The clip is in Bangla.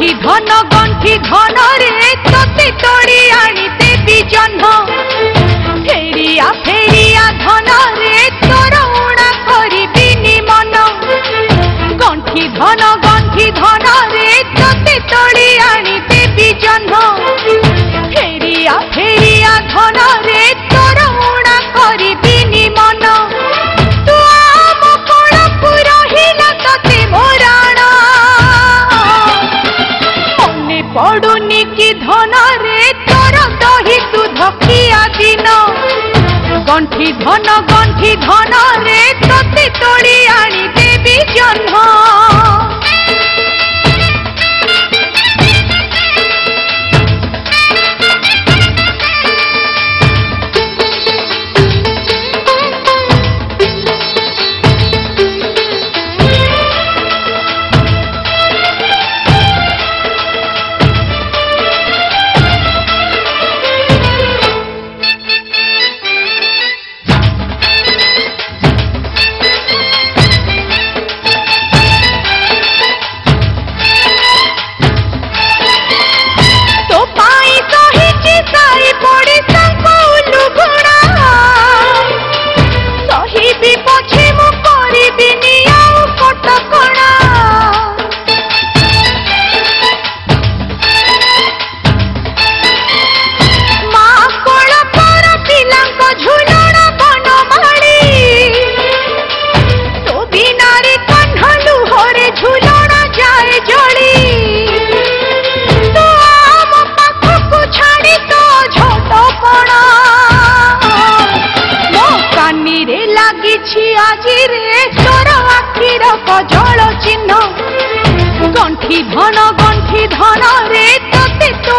ধন চন্দনী কি ধনরে তোর দহি তু ধকিয়া দিন গণ্ঠি ধন গণ্ঠি ধনরে ରହିଛି ଆଜିରେ ଚୋର ଆଖିର କଜଳ ଚିହ୍ନ ଗଣ୍ଠି ଧନ ଗଣ୍ଠି ଧନରେ ତତେ ତୁ